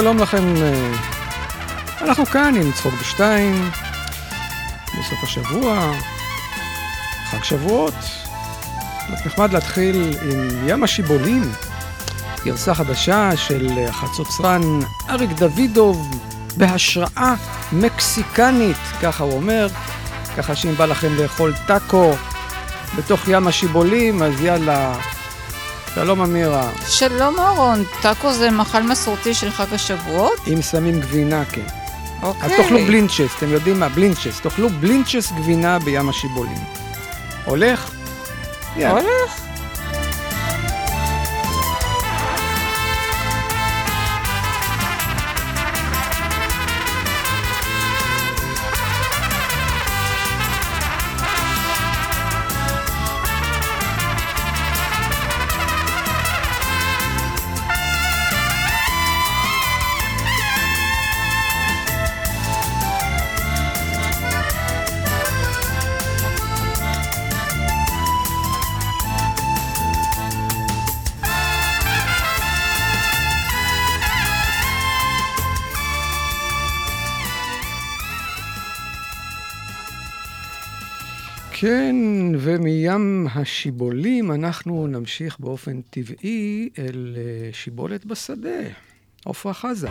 שלום לכם, אה, אנחנו כאן עם צחוק בשתיים, בסוף השבוע, חג שבועות. נחמד להתחיל עם ים השיבולים, גרסה חדשה של החצוצרן אריק דוידוב, בהשראה מקסיקנית, ככה הוא אומר, ככה שאם בא לכם לאכול טאקו בתוך ים השיבולים, אז יאללה, שלום אמירה. שלום אהרון, טאקו זה מאכל מסורתי של חג השבועות? אם שמים גבינה, כן. אוקיי. אז תאכלו בלינצ'ס, אתם יודעים מה? בלינצ'ס. תאכלו בלינצ'ס גבינה בים השיבולים. הולך? יאללה. הולך. ומים השיבולים אנחנו נמשיך באופן טבעי אל אה, שיבולת בשדה. עפרה חזה.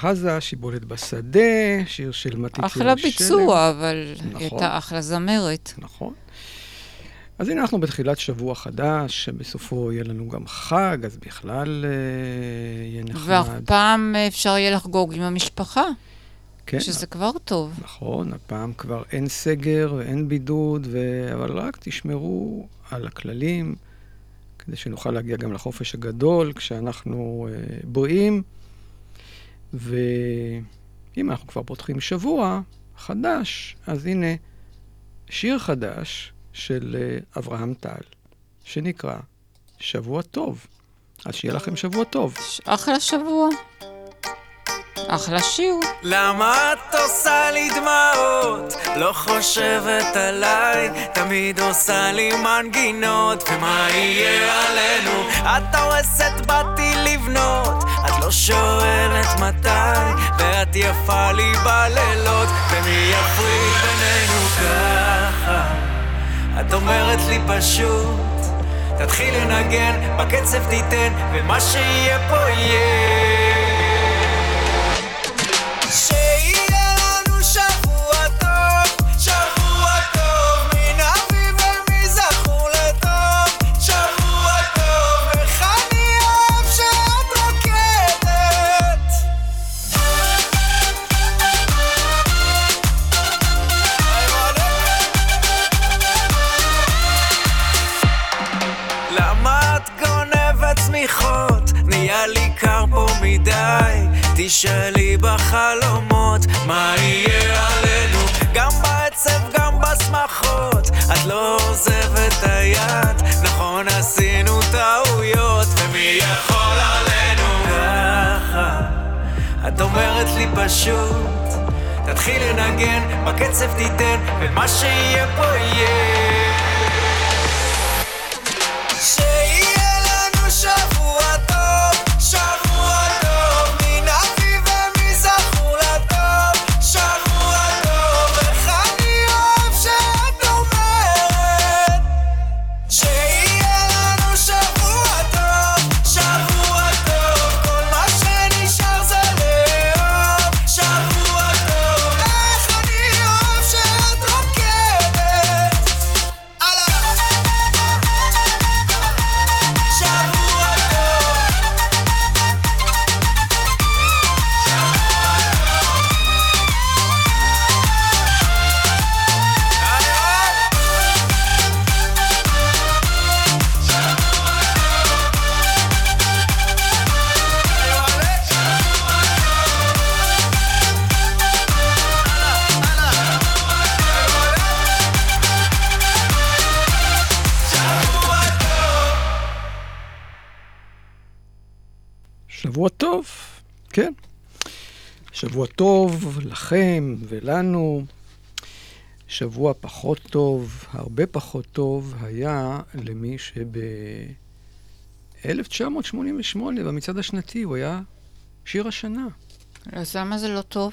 חזה, שיבולת בשדה, שיר של מתתיהו אחלה שלג. ביצוע, אבל היא נכון. הייתה אחלה זמרת. נכון. אז הנה אנחנו בתחילת שבוע חדש, שבסופו יהיה לנו גם חג, אז בכלל אה, יהיה נחמד. והפעם אפשר יהיה לחגוג עם המשפחה, כן, שזה כבר טוב. נכון, הפעם כבר אין סגר ואין בידוד, ו... אבל רק תשמרו על הכללים, כדי שנוכל להגיע גם לחופש הגדול כשאנחנו אה, בריאים. ואם אנחנו כבר פותחים שבוע חדש, אז הנה שיר חדש של אה, אברהם טל, שנקרא שבוע טוב. אז שיהיה לכם שבוע טוב. אחלה שבוע. אחלה שיר. למה את עושה לי דמעות? לא חושבת עליי, תמיד עושה לי מנגינות, ומה יהיה עלינו? את הורסת באתי לבנות, את לא שואלת מתי, ואת יפה לי בלילות, ומי יפריד בינינו ככה? את אומרת לי פשוט, תתחיל לנגן, בקצב תיתן, ומה שיהיה פה יהיה. שיהיה תשאלי בחלומות מה יהיה עלינו? גם בעצב, גם בשמחות. את לא עוזבת היד. נכון עשינו טעויות ומי יכול עלינו? ככה את אומרת לי פשוט. תתחיל לנגן, בקצב תיתן ומה שיהיה פה יהיה שבוע טוב לכם ולנו. שבוע פחות טוב, הרבה פחות טוב, היה למי שב-1988, במצעד השנתי, הוא היה שיר השנה. אז למה זה לא טוב?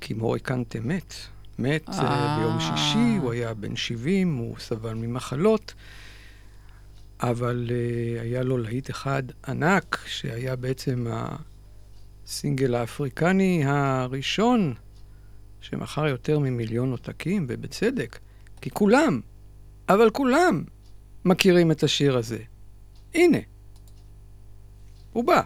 כי מורי קנטה מת. מת אה. אה. ביום שישי, הוא היה בן 70, הוא סבל ממחלות, אבל אה, היה לו להיט אחד ענק, שהיה בעצם הסינגל האפריקני הראשון, שמכר יותר ממיליון עותקים, ובצדק, כי כולם, אבל כולם, מכירים את השיר הזה. הנה, הוא בא.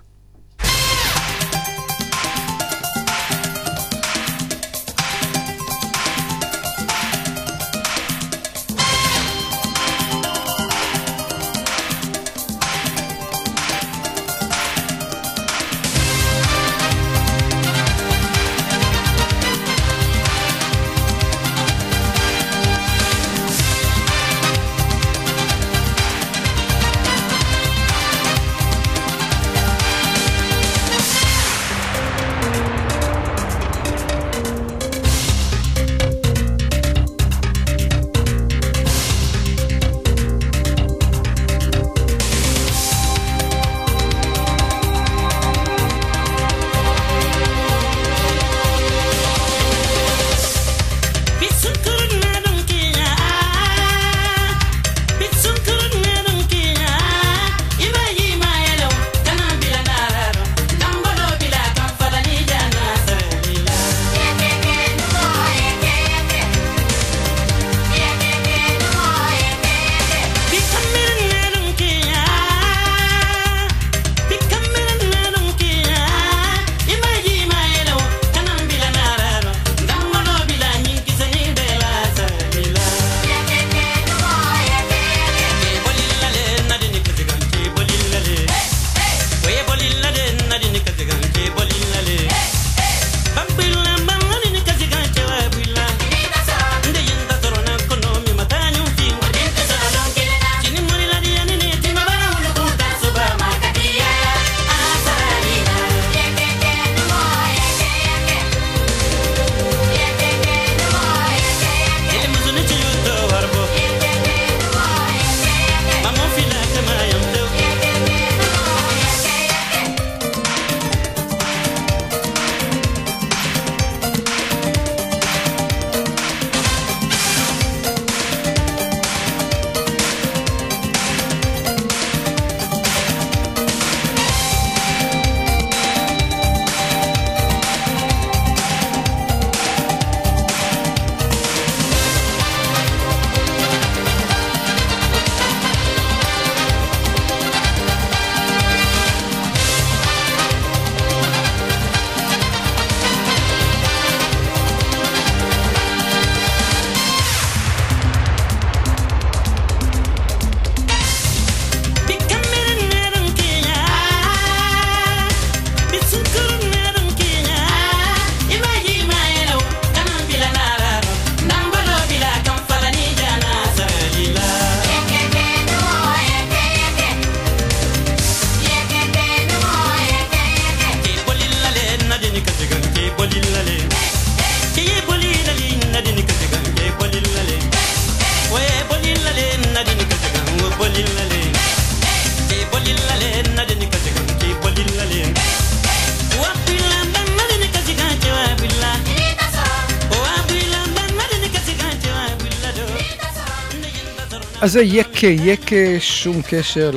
אז זה יקה, יקה, שום קשר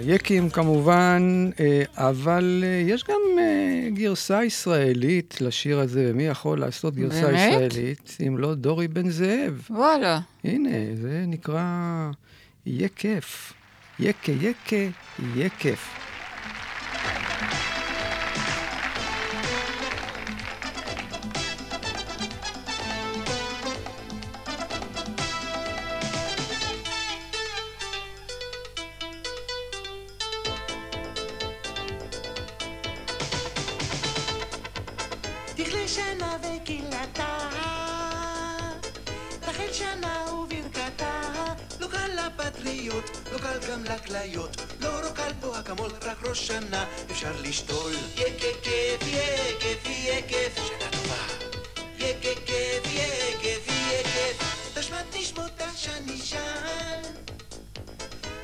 ליקים כמובן, אה, אבל אה, יש גם אה, גרסה ישראלית לשיר הזה, ומי יכול לעשות גרסה באמת? ישראלית אם לא דורי בן זאב? וואלה. הנה, זה נקרא יהיה כיף. יקה, יקה, יהיה כיף. לכליות, לא רוקל פה אקמול, רק ראש שנה אפשר לשתול. כיף, יהיה כיף, שנה טובה. כיף, יהיה כיף, תשמט נשמות השנישן.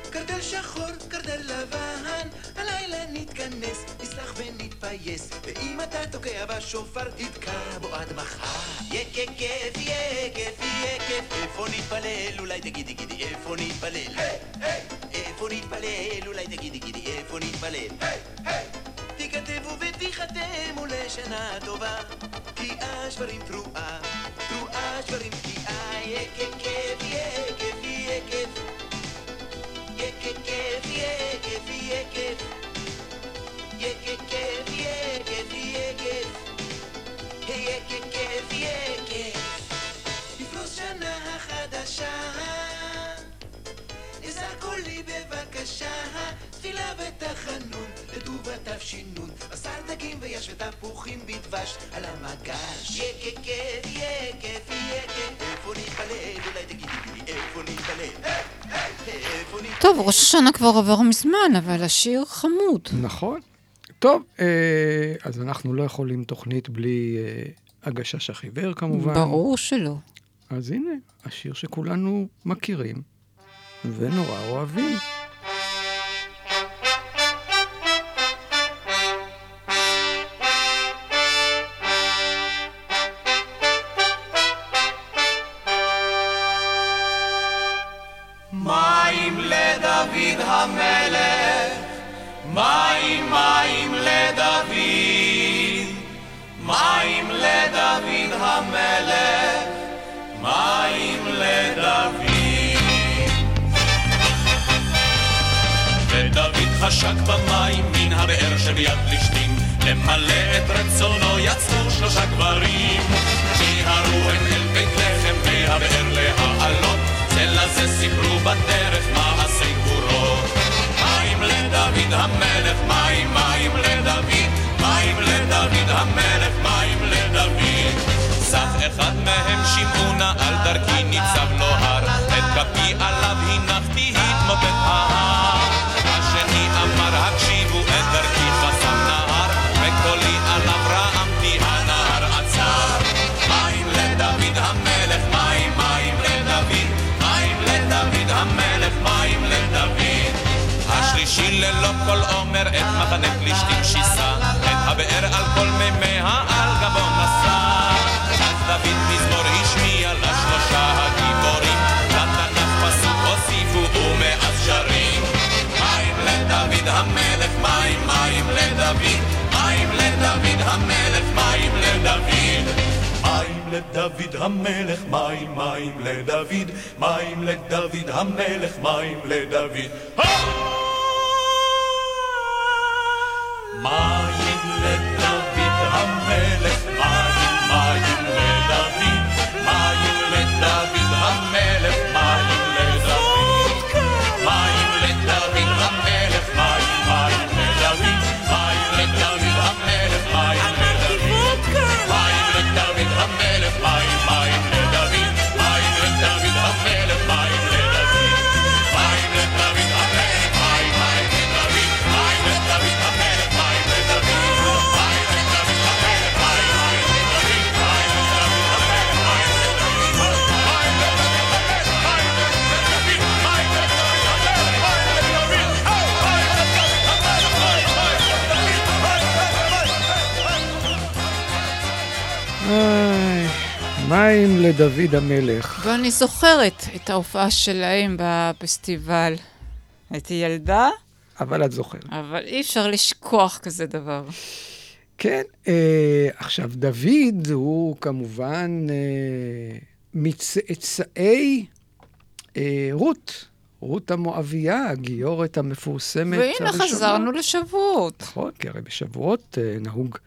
קרדל שחור, קרדל לבן, הלילה נתכנס, נסלח ונתפייס, ואם אתה תוקע בשופר, תתקע בו עד מחר. כיף, יא כיף, איפה נתפלל? אולי תגידי גידי, איפה נתפלל? איפה נתפלל? אולי תגידי גידי, איפה נתפלל? תיכתבו ותיחתמו לשנה טובה, תקיעה שברים תרועה, תרועה שברים תקיעה, יא כיף, יא כיף, יא כיף. יהיה כיף, יהיה כיף, יהיה ותחנון, לטובת תש"ן. בשר דגים ויש ותפוחים בדבש על המגש. יהיה כיף, יהיה כיף, יהיה כיף. איפה נתפלל? אולי תגידי לי איפה נתפלל? איפה נתפלל? טוב, ראש השנה כבר עבר מזמן, אבל השיר חמוד. נכון. טוב, אה, אז אנחנו לא יכולים תוכנית בלי אה, הגשש החיוור כמובן. ברור שלא. אז הנה, השיר שכולנו מכירים ונורא אוהבים. המלך, מים מים לדוד, מים לדוד המלך, מים לדוד. ודוד חשק במים מן הבאר שביד פלישתים, למלא את רצונו יצאו שלושה גברים, הבאר על כל מימיה על גבו נשא. אז דוד מזמור השמיע לשלושה הגיבורים, לתנ"ך פסוק הוסיפו ומאז שרים. מים לדוד המלך, מים מים לדוד, מים לדוד המלך, מים לדוד. מים לדוד המלך, מים מים לדוד, מים לדוד המלך, מים לדוד. מים לדוד המלך, מים מים לדוד, לדוד המלך. ואני זוכרת את ההופעה שלהם בפסטיבל. הייתי ילדה, אבל את זוכרת. אבל אי אפשר לשכוח כזה דבר. כן, אה, עכשיו, דוד הוא כמובן אה, מצאצאי אה, רות, רות המואבייה, הגיורת המפורסמת והנה הראשונה. חזרנו לשבועות. נכון, כי הרי בשבועות אה, נהוג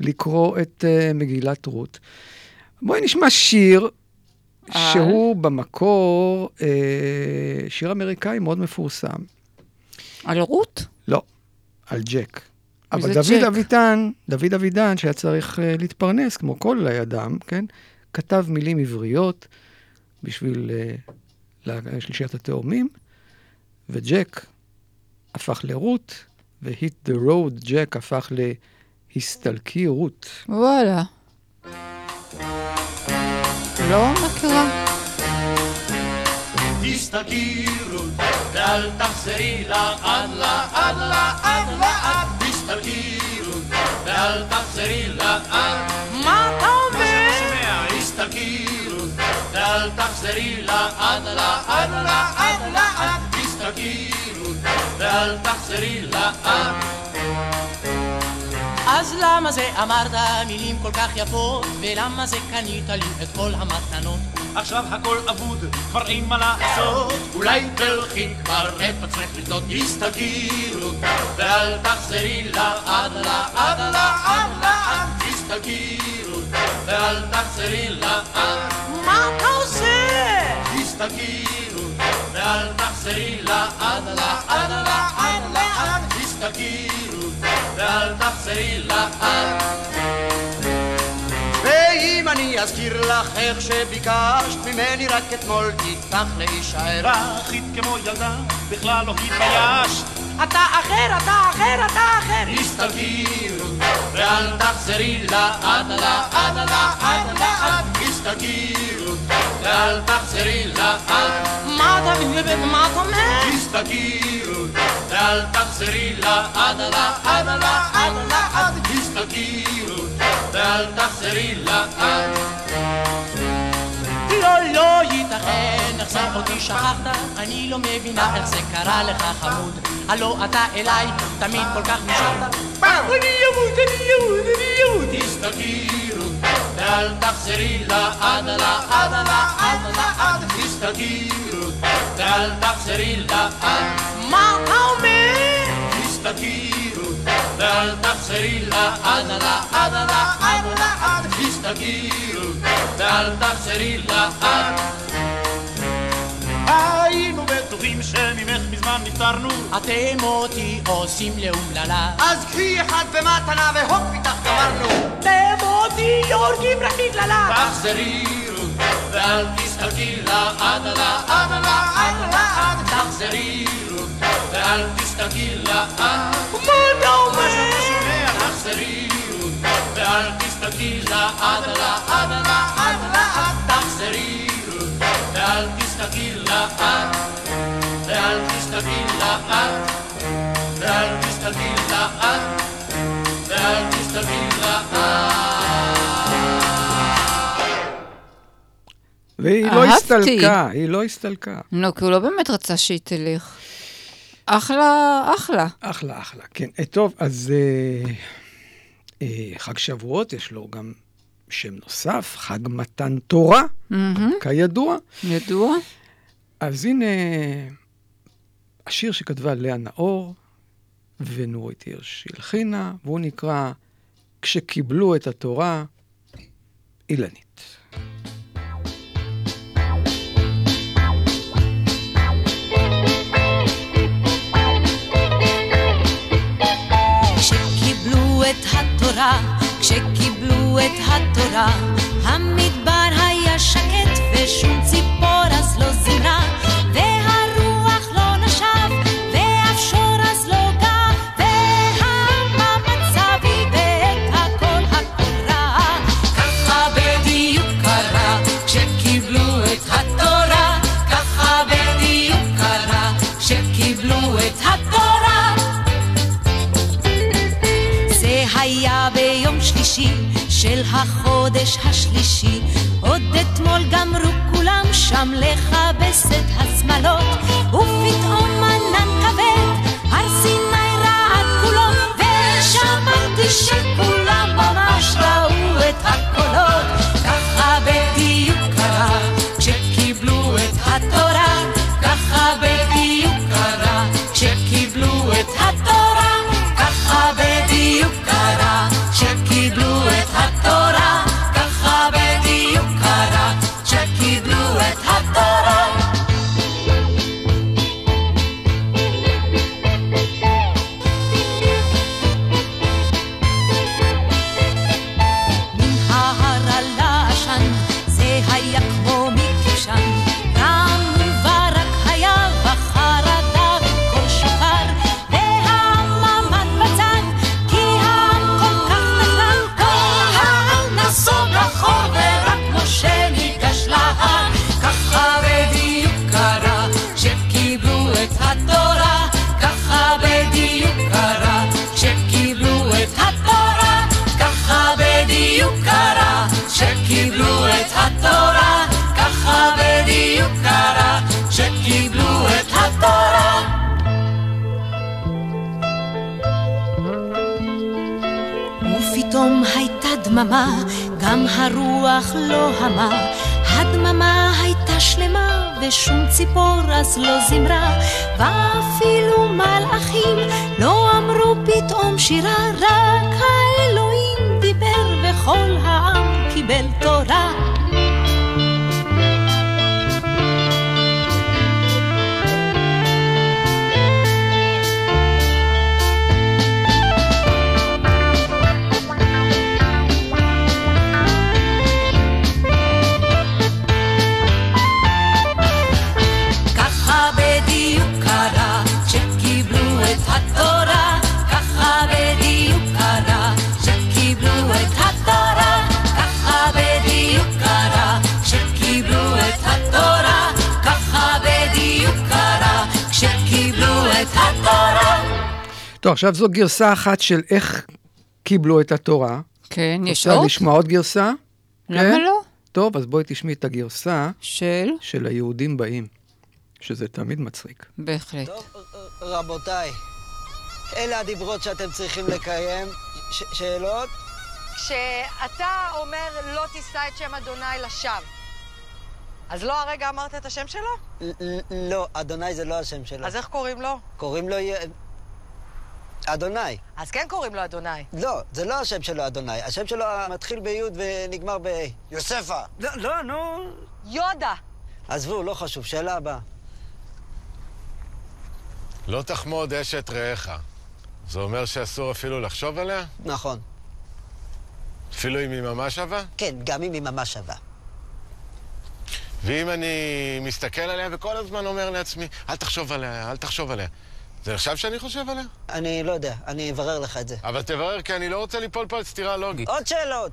לקרוא את אה, מגילת רות. בואי נשמע שיר אה? שהוא במקור אה, שיר אמריקאי מאוד מפורסם. על רות? לא, על ג'ק. אבל דוד? אביטן, דוד אבידן, שהיה צריך uh, להתפרנס, כמו כל אדם, כן? כתב מילים עבריות בשביל uh, שלישיית התאומים, וג'ק הפך לרות, ו-hit the road, ג'ק הפך להסתלקי רות. וואלה. לא מכירה. תסתלקי רות, ואל תחזרי לעד לעד לעד לעד תסתלקי רות, ואל תחזרי לעד מה אתה אומר? תסתלקי רות, ואל תחזרי לעד לעד לעד לעד תסתלקי רות, ואל תחזרי לעד אז למה זה אמרת מילים כל כך יפות? ולמה זה קנית לי את כל המתנות? עכשיו הכל אבוד, כבר אין מה לעשות אולי תלכי כבר את עצמך לבדות תסתלקי רות ואל תחזרי לעד לעד לעד לעד תסתלקי רות ואל תחזרי לעד מה אתה עושה? תסתלקי רות ואל תחזרי לעד לעד לעד לעד תסתלקי רות ואל תחזרי לעד ואם אני אזכיר לך איך שביקשת ממני רק אתמול תפתח להישאר רכית כמו ילדה, בכלל לא התביישת. אתה אחר, אתה אחר, אתה אחר. רות ואל תחזרי לעד לעד לעד תסתלקי רות ואל תחזרי לעד מה אתה מה אתה אומר? תסתלקי ואל תחזרי לעד לעד לעד לעד תסתלקי רות ואל תחזרי לעד לא, לא ייתכן, איך זה אותי שכחת? אני לא מבינה איך זה קרה לך חמוד. הלא אתה אליי תמיד כל כך נשארת. אני אמות, אני אמות, אני אמות. תסתלקי ואל תחזרי לעד לעד לעד לעד תסתלקי רות ואל תחזרי לעד מה אתה אומר? תסתלקי רות ואל תחזרי לעד לעד לעד לעד תסתלקי רות ואל תחזרי לעד היינו בטוחים שממך מזמן נפטרנו. אתם אותי עושים לאומללה אז קחי אחד במתנה והופ איתך גמרנו. אתם אותי הורגים רק בגללה. תחזרי רות ואל תסתלקי לעד לעד לעד לעד תחזרי רות ואל תסתלקי לעד מה אתה אומר? תחזרי רות ואל תסתלקי לעד לעד לעד לעד תחזרי רות ואל תסתלקי ואל תסתלקי לעד ואל תסתלקי לעד ואל תסתלקי לעד והיא לא. הסתלקה, היא לא הסתלקה. לא, כי הוא לא באמת רצה שהיא תלך. אחלה, אחלה. אחלה, אחלה, כן. אה, טוב, אז אה, אה, חג שבועות, יש לו גם שם נוסף, חג מתן תורה, מהמם, כידוע. ידוע? אז הנה השיר שכתבה לאה נאור ונורית הירש הלחינה, והוא נקרא "כשקיבלו את התורה אילנית". את התורה, כשקיבלו את התורה, המדבר היה שקט ושום ציפור אז לא זימרה, החודש השלישי, עוד אתמול גמרו כולם שם לכבס את השמלות, ופתאום ענן כבד, הר סיני רעד כולו, ושמעתי שכולם ממש ראו את הקולות, ככה בדיוק קרה, כשקיבלו את התורה, דממה, גם הרוח לא המה. הדממה הייתה שלמה, ושום ציפור אז לא זמרה, ואפילו מלאכים לא אמרו פתאום שירה, רק האלוהים דיבר וכל העם קיבל תורה. טוב, עכשיו זו גרסה אחת של איך קיבלו את התורה. כן, יש רוצה עוד? לשמוע עוד גרסה? למה כן? לא? טוב, אז בואי תשמעי את הגרסה של? של היהודים באים, שזה תמיד מצחיק. בהחלט. רבותיי, אלה הדיברות שאתם צריכים לקיים. ש- שאלות? כשאתה אומר לא תישא את שם אדוני לשווא, אז לא הרגע אמרת את השם שלו? לא, אדוני זה לא השם שלו. אז איך קוראים לו? קוראים לו... אדוני. אז כן קוראים לו אדוני. לא, זה לא השם שלו אדוני. השם שלו מתחיל בי' ונגמר ב-A. יוספה. לא, לא, נו. יודה. עזבו, לא חשוב. שאלה הבאה. לא תחמוד אשת רעך. זה אומר שאסור אפילו לחשוב עליה? נכון. אפילו אם היא ממש שווה? כן, גם אם היא ממש שווה. ואם אני מסתכל עליה וכל הזמן אומר לעצמי, אל תחשוב עליה, אל תחשוב עליה. זה נחשב שאני חושב עליה? אני לא יודע, אני אברר לך את זה. אבל תברר, כי אני לא רוצה ליפול פה על סתירה לוגית. עוד שאלות.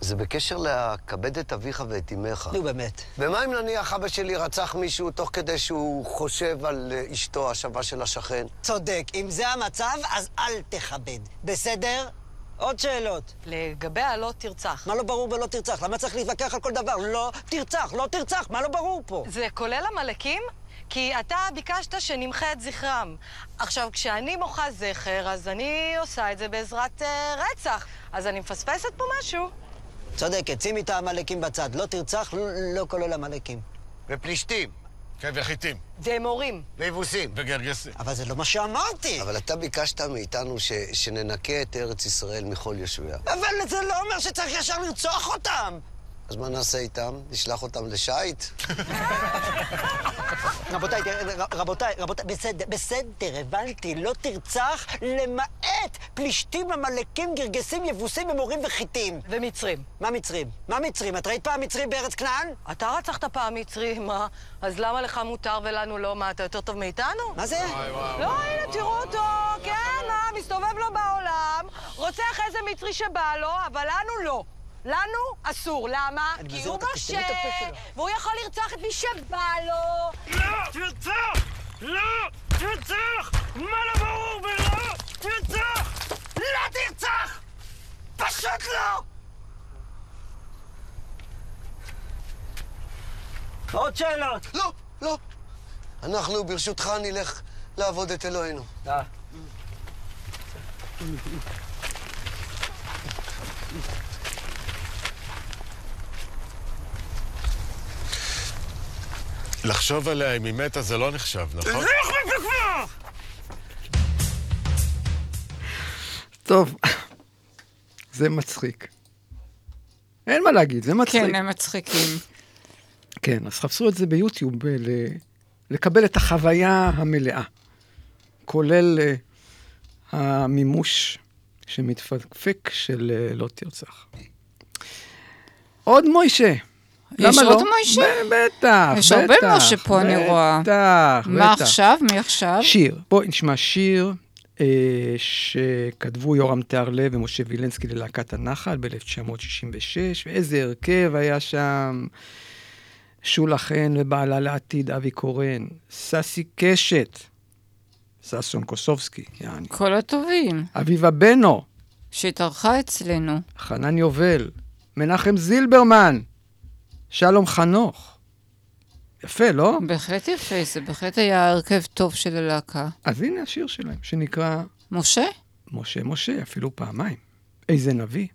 זה בקשר לכבד את אביך ואת אמך. נו, באמת. ומה אם נניח אבא שלי רצח מישהו תוך כדי שהוא חושב על אה, אשתו השווה של השכן? צודק. אם זה המצב, אז אל תכבד. בסדר? עוד שאלות. לגבי הלא תרצח. מה לא ברור בלא תרצח? למה צריך להתווכח על כל דבר? לא תרצח, לא תרצח, מה לא ברור פה? זה כולל עמלקים? כי אתה ביקשת שנמחה את זכרם. עכשיו, כשאני מוחה זכר, אז אני עושה את זה בעזרת אה, רצח. אז אני מפספסת פה משהו. צודקת, שימי את העמלקים בצד. לא תרצח, לא, לא כולל עמלקים. ופלישתים. כן, וחיטים. ואמורים. ויבוסים. וגרגסים. אבל זה לא מה שאמרתי. אבל אתה ביקשת מאיתנו ש... שננקה את ארץ ישראל מכל יושביה. אבל זה לא אומר שצריך ישר לרצוח אותם! אז מה נעשה איתם? נשלח אותם לשייט? רבותיי, רבותיי, רבותיי, בסדר, בסדר, הבנתי, לא תרצח, למעט פלישתים, עמלקים, גרגסים, יבוסים, אמורים וחיטים. ומצרים. מה מצרים? מה מצרים? את ראית פעם מצרים בארץ כנען? אתה רצחת פעם מצרי, מה? אז למה לך מותר ולנו לא? מה, אתה יותר טוב מאיתנו? מה זה? לא, הנה, תראו אותו, כן, מה, מסתובב לו בעולם, רוצח איזה מצרי שבא לו, אבל לנו לא. לנו אסור, למה? כי הוא משה. והוא יכול לרצוח את מי שבא לו. לא תרצח! לא תרצח! מה לא ברור בלא תרצח? לא תרצח! פשוט לא! עוד שאלות? לא, לא. אנחנו, ברשותך, נלך לעבוד את אלוהינו. לחשוב עליה אם היא מתה זה לא נחשב, נכון? לך מפה כבר! טוב, זה מצחיק. אין מה להגיד, זה מצחיק. כן, הם מצחיקים. כן, אז חפשו את זה ביוטיוב, ל- לקבל את החוויה המלאה, כולל אה, המימוש שמתפקפק של אה, לא תרצח. עוד מוישה. יש למה עוד לא? מוישה? בטח, יש הרבה משה פה, אני רואה. בטח, מה בטח. עכשיו? מי עכשיו? שיר. בואי נשמע שיר אה, שכתבו יורם תיארלב ומשה וילנסקי ללהקת הנחל ב-1966, ואיזה הרכב היה שם. שולה חן ובעלה לעתיד אבי קורן, ססי קשת, ששון קוסובסקי, יעני, כל הטובים. אביבה בנו, שהתארחה אצלנו. חנן יובל, מנחם זילברמן, שלום חנוך. יפה, לא? בהחלט יפה, זה בהחלט היה הרכב טוב של הלהקה. אז הנה השיר שלהם, שנקרא משה? משה משה, אפילו פעמיים. איזה נביא.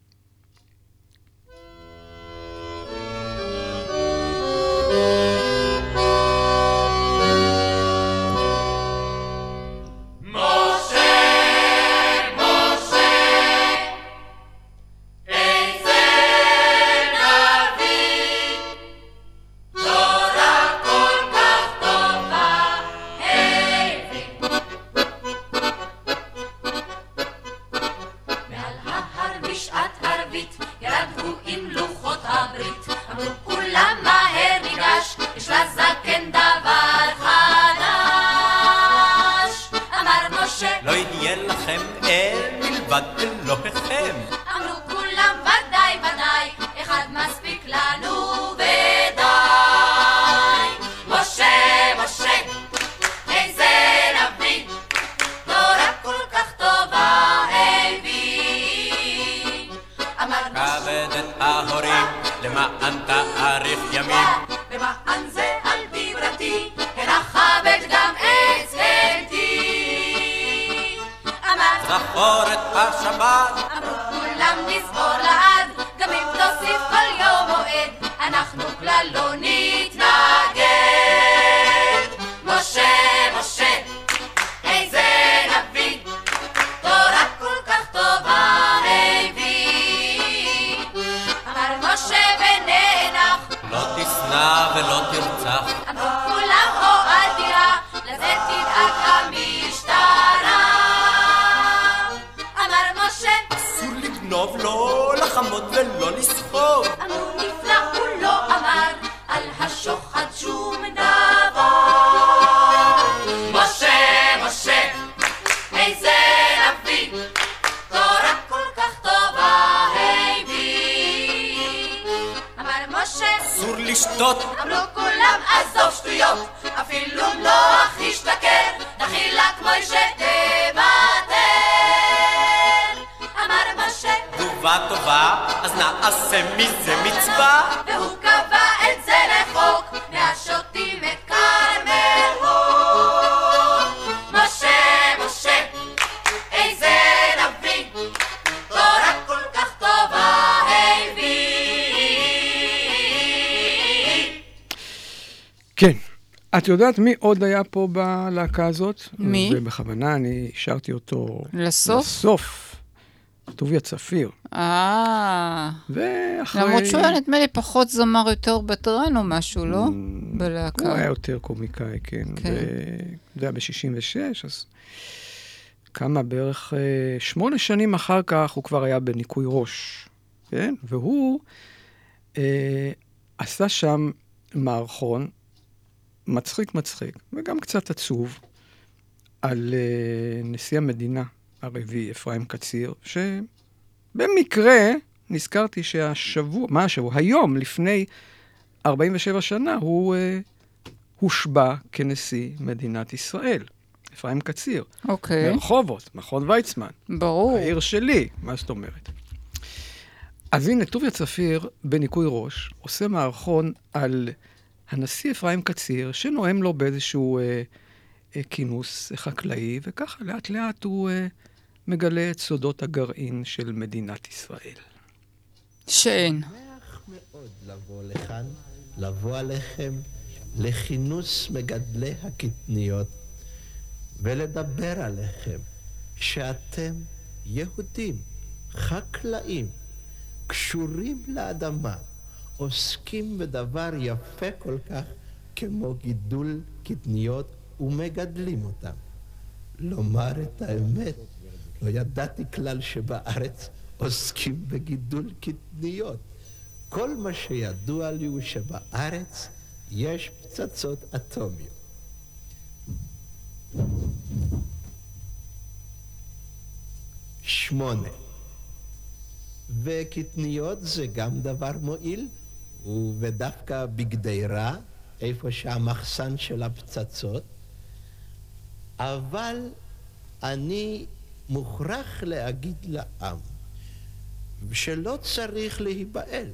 לשתות, אמרו כולם עזוב שטויות, אפילו נוח השתכר, דחילה כמו שתוותר. אמר משה, תגובה טובה, אז נעשה מזה את יודעת מי עוד היה פה בלהקה הזאת? מי? ובכוונה אני השארתי אותו... לסוף? לסוף. טוביה צפיר. אה... ואחרי... למרות שהוא היה נדמה לי פחות זמר יותר בטרן או משהו, לא? בלהקה. הוא היה יותר קומיקאי, כן. כן. זה היה ב-66, אז כמה בערך אה, שמונה שנים אחר כך הוא כבר היה בניקוי ראש, כן? והוא אה, עשה שם מערכון מצחיק מצחיק, וגם קצת עצוב, על אה, נשיא המדינה הרביעי, אפרים קציר, שבמקרה נזכרתי שהשבוע, מה השבוע? היום, לפני 47 שנה, הוא אה, הושבע כנשיא מדינת ישראל. אפרים קציר. אוקיי. ברחובות, מכון ויצמן. ברור. העיר שלי, מה זאת אומרת? אז הנה, טוביה צפיר, בניקוי ראש, עושה מערכון על הנשיא אפרים קציר, שנואם לו באיזשהו אה, אה, כינוס חקלאי, וככה לאט לאט הוא אה, מגלה את סודות הגרעין של מדינת ישראל. שאין. מאוד לבוא לכאן, לבוא עליכם לכינוס מגדלי הקטניות ולדבר עליכם שאתם יהודים, חקלאים, קשורים לאדמה, עוסקים בדבר יפה כל כך כמו גידול קטניות ומגדלים אותם. לומר את האמת, לא ידעתי כלל שבארץ עוסקים בגידול קטניות. כל מה שידוע לי הוא שבארץ יש פצצות אטומיות. שמונה. וקטניות זה גם דבר מועיל, ודווקא בגדרה, איפה שהמחסן של הפצצות, אבל אני מוכרח להגיד לעם שלא צריך להיבהל.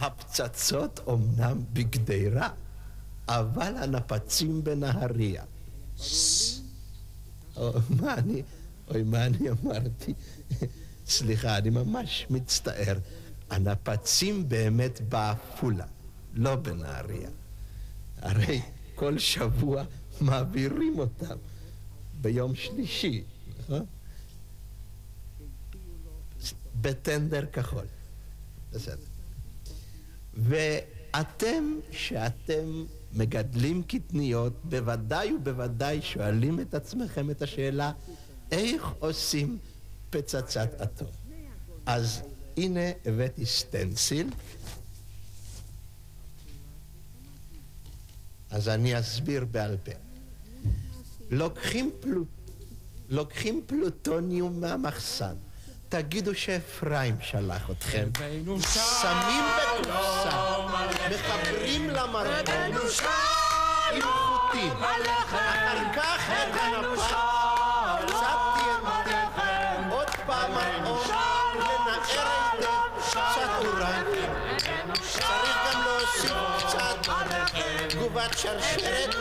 הפצצות אומנם בגדרה, אבל הנפצים בנהריה. מה אני, אוי, מה אני אמרתי? סליחה, אני ממש מצטער. הנפצים באמת בעפולה, לא בנהריה. הרי כל שבוע מעבירים אותם ביום שלישי, נכון? בטנדר כחול. בסדר. ואתם, שאתם מגדלים קטניות, בוודאי ובוודאי שואלים את עצמכם את השאלה, איך עושים פצצת אטום? אז הנה הבאתי סטנסיל. אז אני אסביר בעל פה. לוקחים, פלו... לוקחים פלוטוניום מהמחסן, תגידו שאפרים שלח אתכם. שמים בקופסה, מחברים למרקום עם חוטים. אחר כך את תגובת שרשרת,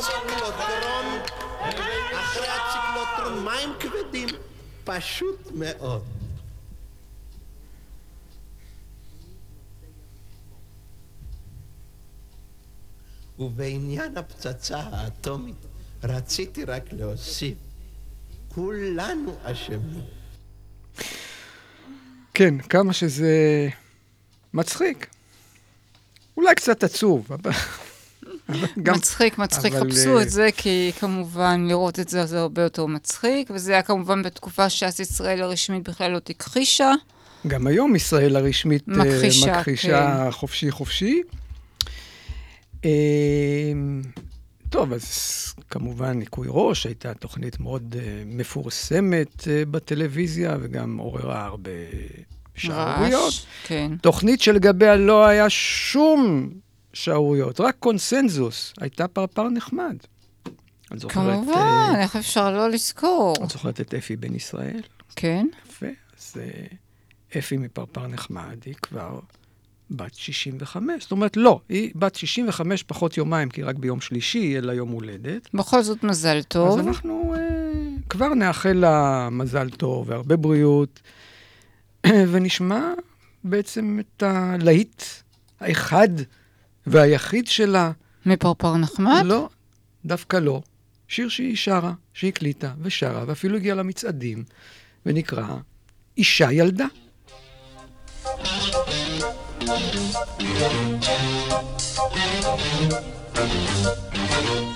ציקלוטרון, אחרי הציקלוטרון מים כבדים. פשוט מאוד. ובעניין הפצצה האטומית רציתי רק להוסיף, כולנו אשמים. כן, כמה שזה מצחיק. אולי קצת עצוב, אבל... גם, מצחיק, מצחיק. אבל, חפשו אה, את זה, כי כמובן לראות את זה זה הרבה יותר מצחיק, וזה היה כמובן בתקופה ש"ס ישראל הרשמית בכלל לא תכחישה. גם היום ישראל הרשמית אה, מכחישה, מכחישה כן. חופשי חופשי. אה, טוב, אז כמובן ניקוי ראש, הייתה תוכנית מאוד מפורסמת בטלוויזיה, וגם עוררה הרבה שערוריות. כן. תוכנית שלגביה לא היה שום שערוריות, רק קונסנזוס. הייתה פרפר נחמד. את זוכרת, כמובן, אה, איך אפשר לא לזכור? את זוכרת את אפי בן ישראל? כן. יפה. אז אה, אפי מפרפר נחמד, היא כבר בת 65. זאת אומרת, לא, היא בת 65 פחות יומיים, כי רק ביום שלישי יהיה לה יום הולדת. בכל זאת מזל טוב. אז אנחנו אה, כבר נאחל לה מזל טוב והרבה בריאות, ונשמע בעצם את הלהיט האחד והיחיד שלה. מפרפר נחמד? לא, דווקא לא. שיר שהיא שרה, שהיא הקליטה ושרה, ואפילו הגיעה למצעדים, ונקרא אישה ילדה.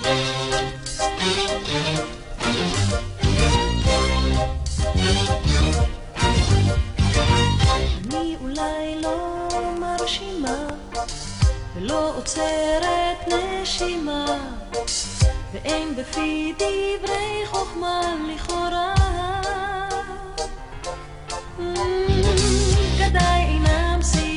אני עוצרת נשימה ואין בפי דברי חוכמה לכאורה. גדיי אינם שיא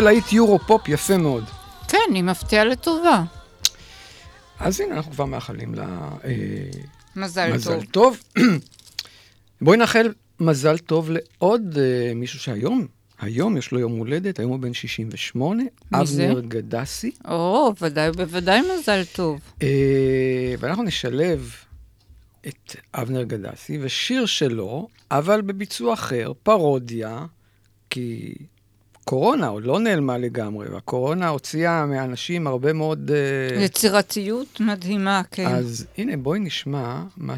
זה להיט יורו-פופ יפה מאוד. כן, היא מפתיעה לטובה. אז הנה, אנחנו כבר מאחלים לה אה, מזל מזל טוב. טוב. בואי נאחל מזל טוב לעוד אה, מישהו שהיום, היום יש לו יום הולדת, היום הוא בן 68, מי זה? אבנר גדסי. או, ודאי, בוודאי מזל טוב. אה, ואנחנו נשלב את אבנר גדסי ושיר שלו, אבל בביצוע אחר, פרודיה, כי קורונה עוד לא נעלמה לגמרי, והקורונה הוציאה מאנשים הרבה מאוד... אה, יצירתיות מדהימה, כן. אז הנה, בואי נשמע מה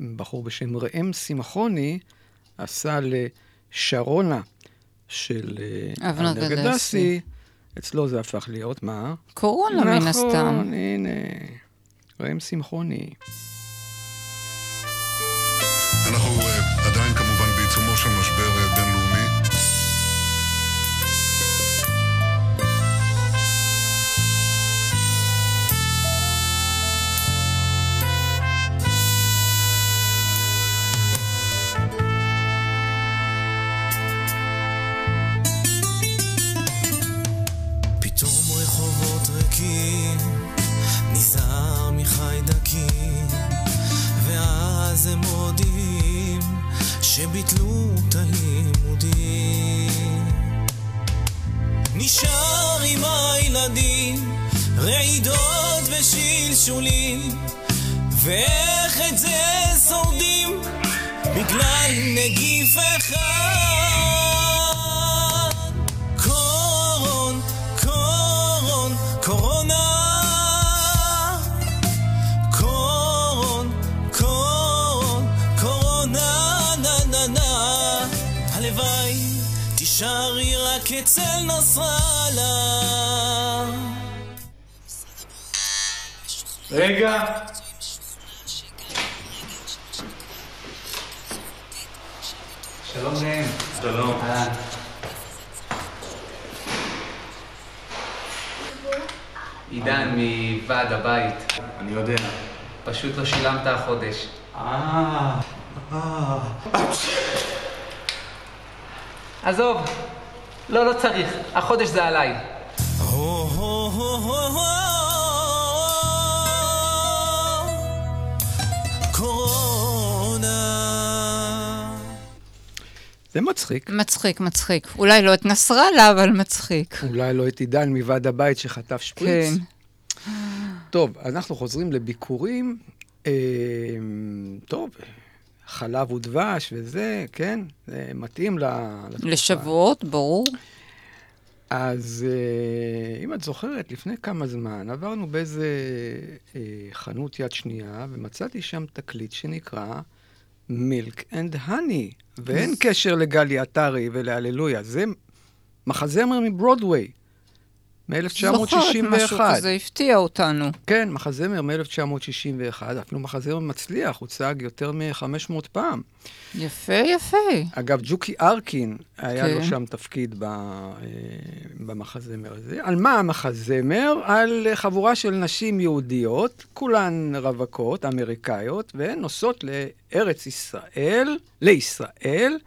שבחור בשם ראם שמחוני עשה לשרונה של אה, אבנר גדסי. אצלו זה הפך להיות מה? קורונה, מן נכון, הסתם. הנה, ראם שמחוני. אנחנו רגע. שלום ראם. שלום. אהלן. עידן מוועד הבית. אני יודע. פשוט לא שילמת החודש. אה, אה. עזוב, לא, לא צריך. החודש זה עליי. זה מצחיק. מצחיק, מצחיק. אולי לא את נסראללה, אבל מצחיק. אולי לא את עידן מוועד הבית שחטף שפריץ. כן. טוב, אנחנו חוזרים לביקורים. אה, טוב, חלב ודבש וזה, כן, זה מתאים. לתקופה. לשבועות, ברור. אז אה, אם את זוכרת, לפני כמה זמן עברנו באיזה אה, חנות יד שנייה, ומצאתי שם תקליט שנקרא Milk and Honey, ואין קשר לגלי עטרי ולהללויה, זה מחזמר מברודוויי, זוכרת, משהו מ-1961. כזה הפתיע אותנו. כן, מחזמר מ-1961, אפילו מחזמר מצליח, הוצג יותר מ-500 פעם. יפה, יפה. אגב, ג'וקי ארקין, היה לו כן. שם תפקיד ב, אה, במחזמר הזה. על מה המחזמר? על חבורה של נשים יהודיות, כולן רווקות, אמריקאיות, והן נוסעות לארץ ישראל, לישראל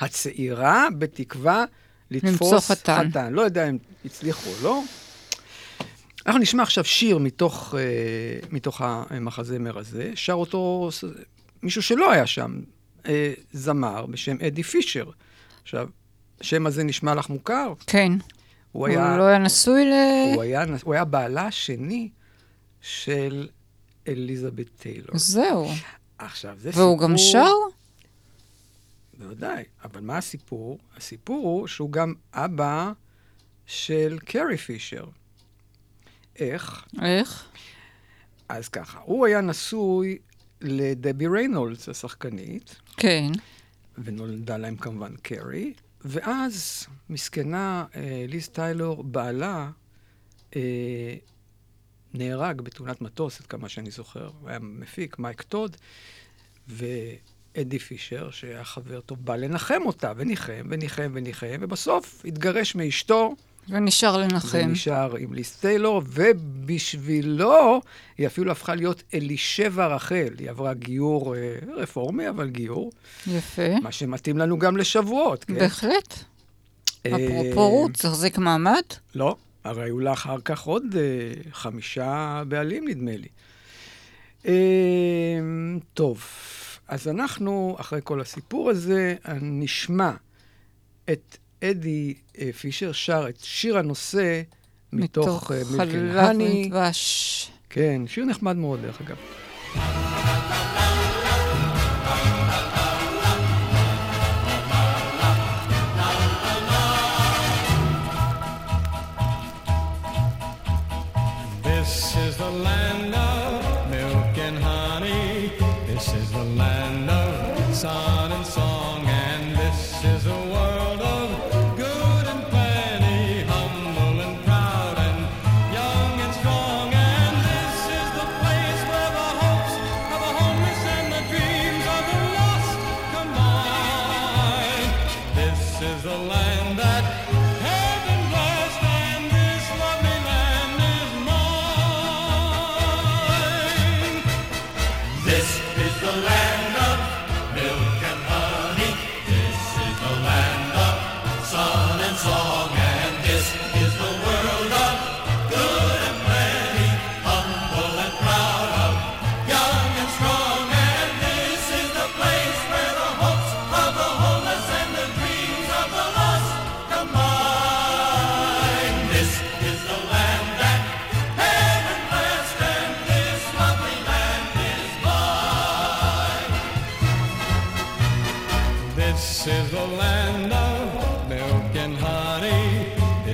הצעירה, בתקווה לתפוס חתן. חתן. לא יודע אם הצליחו או לא. אנחנו נשמע עכשיו שיר מתוך, אה, מתוך המחזמר הזה, שר אותו מישהו שלא היה שם, אה, זמר בשם אדי פישר. עכשיו, השם הזה נשמע לך מוכר? כן. הוא היה... הוא לא היה נשוי ל... הוא היה, הוא היה בעלה השני של אליזבת טיילור. זהו. עכשיו, זה והוא גם סיפור- שר? בוודאי, אבל מה הסיפור? הסיפור הוא שהוא גם אבא של קרי פישר. איך? איך? אז ככה, הוא היה נשוי לדבי ריינולדס, השחקנית. כן. ונולדה להם כמובן קרי, ואז מסכנה אה, ליז טיילור, בעלה, אה, נהרג בתאונת מטוס, עד כמה שאני זוכר. הוא היה מפיק, מייק טוד, ואדי פישר, שהיה חבר טוב, בא לנחם אותה, וניחם, וניחם, וניחם, ובסוף התגרש מאשתו. ונשאר לנחם. ונשאר עם ליס טיילור, ובשבילו היא אפילו הפכה להיות אלישבע רחל. היא עברה גיור אה, רפורמי, אבל גיור. יפה. מה שמתאים לנו גם לשבועות, כן? בהחלט. אה, אפרופו רות, תחזיק מעמד? לא, הרי היו לה אחר כך עוד אה, חמישה בעלים, נדמה לי. אה, טוב, אז אנחנו, אחרי כל הסיפור הזה, נשמע את אדי אה, פישר שר את שיר הנושא מתוך מתוך אה, מילקן חלב הני. ודבש. כן, שיר נחמד מאוד, דרך אגב.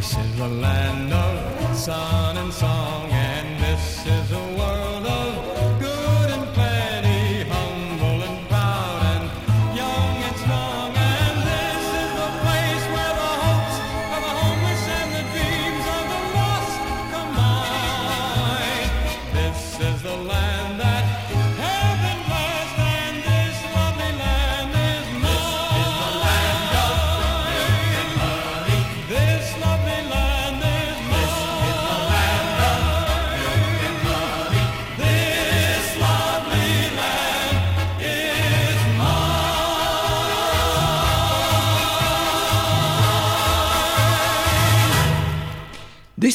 This is the land of sun and song.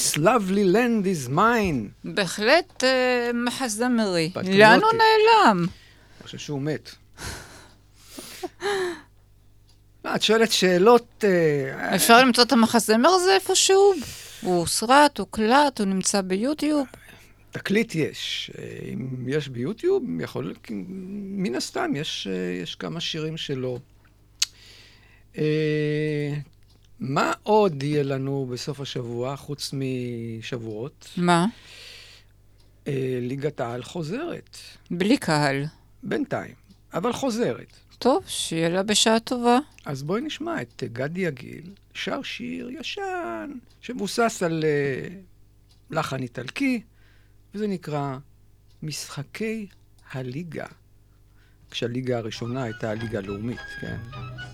This lovely land is mine. בהחלט אה, מחזמרי. לאן הוא נעלם? אני חושב שהוא מת. מה, את שואלת שאלות... אה, אפשר למצוא את המחזמר הזה איפשהו? הוא הוסרט, הוקלט, הוא נמצא ביוטיוב. תקליט יש. אה, אם יש ביוטיוב, יכול... מן הסתם, יש, יש כמה שירים שלו. מה עוד יהיה לנו בסוף השבוע, חוץ משבועות? מה? אה, ליגת העל חוזרת. בלי קהל. בינתיים, אבל חוזרת. טוב, שיהיה לה בשעה טובה. אז בואי נשמע את גדי יגיל, שר שיר ישן, שמבוסס על אה, לחן איטלקי, וזה נקרא משחקי הליגה. כשהליגה הראשונה הייתה הליגה הלאומית, כן?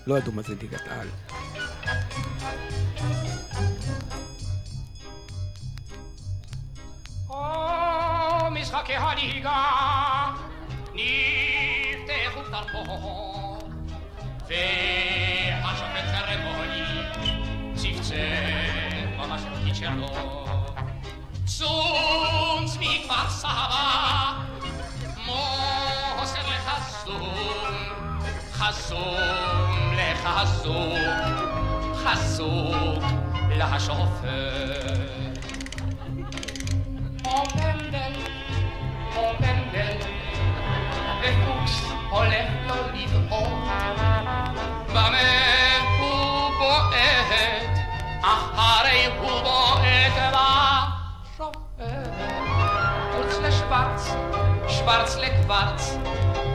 לא ידעו מה זה ליגת על. is ha ke ha ni ga ni te hu tar po ve ha sho pe tar mo ni si che ma ma sho ki mo ho se le ha sun ha sun le ha sun ha sun la ha sho hus har lätt att livet av. Vad med hubo ett, ahare hubo ett varsom. Kurzle schwarz, schwarzle kwarz,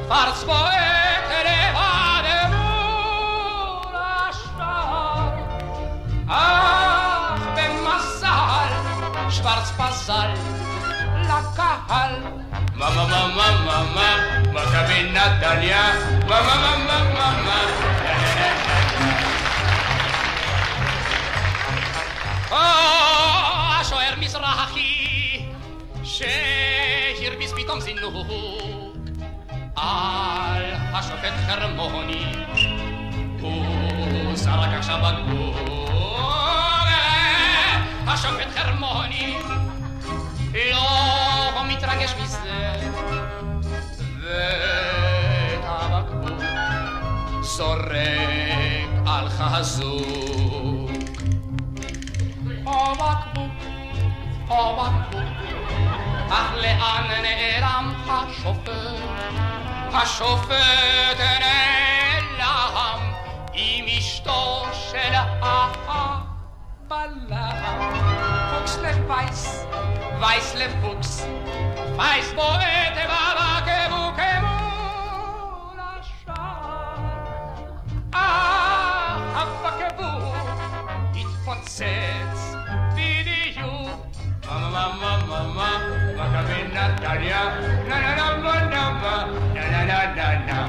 kwarz bo ekre wade mura szar. Ach, ben massal, schwarz basal, la kahal. ma ma ma. وكبنا الدنيا ماما ماما ماما ואת הבקבוק זורק על חזוק. הבקבוק, הבקבוק, אך לאן נעלם השופט? השופט נעלם עם אשתו של הבלם. פוקס לפייס, וייס לפוקס, וייס בועט בבקבוק מול השער. אך הבקבוק התפוצץ בדיוק. מה מה מה מה מה, מכבי נתניה, נה נה נה נה נה נה נה נה נה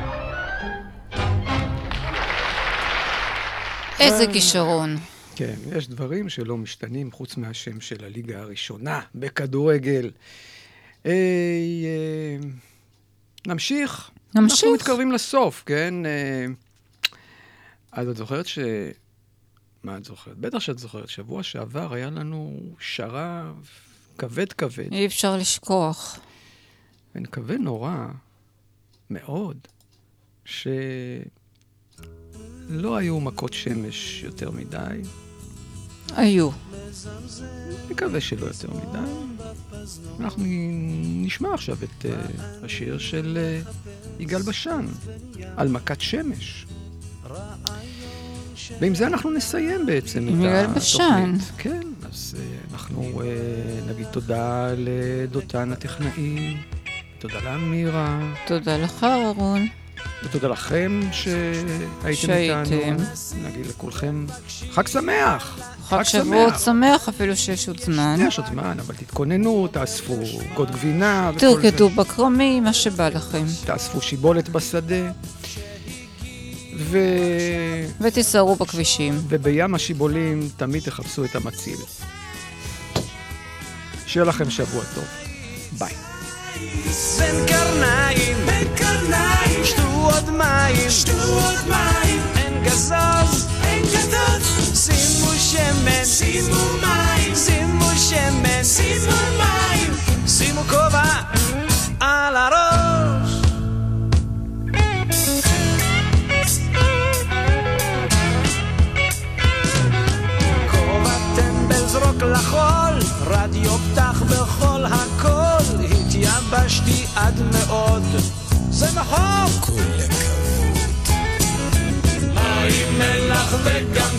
איזה כישרון. כן, יש דברים שלא משתנים חוץ מהשם של הליגה הראשונה בכדורגל. אה, אה, נמשיך. נמשיך. אנחנו מתקרבים לסוף, כן? אה, אז את זוכרת ש... מה את זוכרת? בטח שאת זוכרת. שבוע שעבר היה לנו שרב כבד כבד. אי אפשר לשכוח. ונקווה נורא, מאוד, שלא היו מכות שמש יותר מדי. היו. נקווה שלא יותר מדי. אנחנו נשמע עכשיו את uh, השיר של uh, יגאל בשן, על מכת שמש. ועם זה אנחנו נסיים בעצם את יגאל התוכנית. בשן. כן, אז uh, אנחנו uh, נגיד תודה לדותן הטכנאי, תודה לאמירה. תודה לך, אהרון. ותודה לכם שהייתם. איתנו. נגיד לכולכם חג שמח! חג שבועות שמח, אפילו שיש עוד זמן. יש עוד זמן, אבל תתכוננו, תאספו עוגות גבינה וכל זה. תרקדו בכרמים, מה שבא לכם. תאספו שיבולת בשדה. ו... ותיסערו בכבישים. ובים השיבולים תמיד תחפשו את המציל. שיהיה לכם שבוע טוב. ביי. בין קרניים, בין קרניים, שתו עוד מים, שתו עוד מים, אין גזוז, אין גזוז, שימו שמן, שימו מים, שימו שמן, שימו מים, שימו כובע על הראש. כובע טמבל זרוק לחול, רדיו פתח בכל הכל, זה נכון. מחר! כל הכבוד. מים מלח וגם...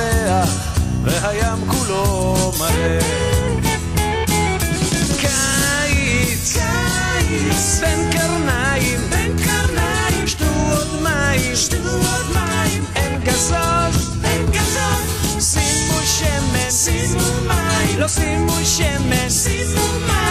שמח, והים כולו מלא. קיץ, קיץ, בין קרניים, בין קרניים, שתו עוד מים, שתו עוד מים, אין גזוז, אין גזוז, שימו שמן, שימו מים, לא שימו שמן, שימו מים,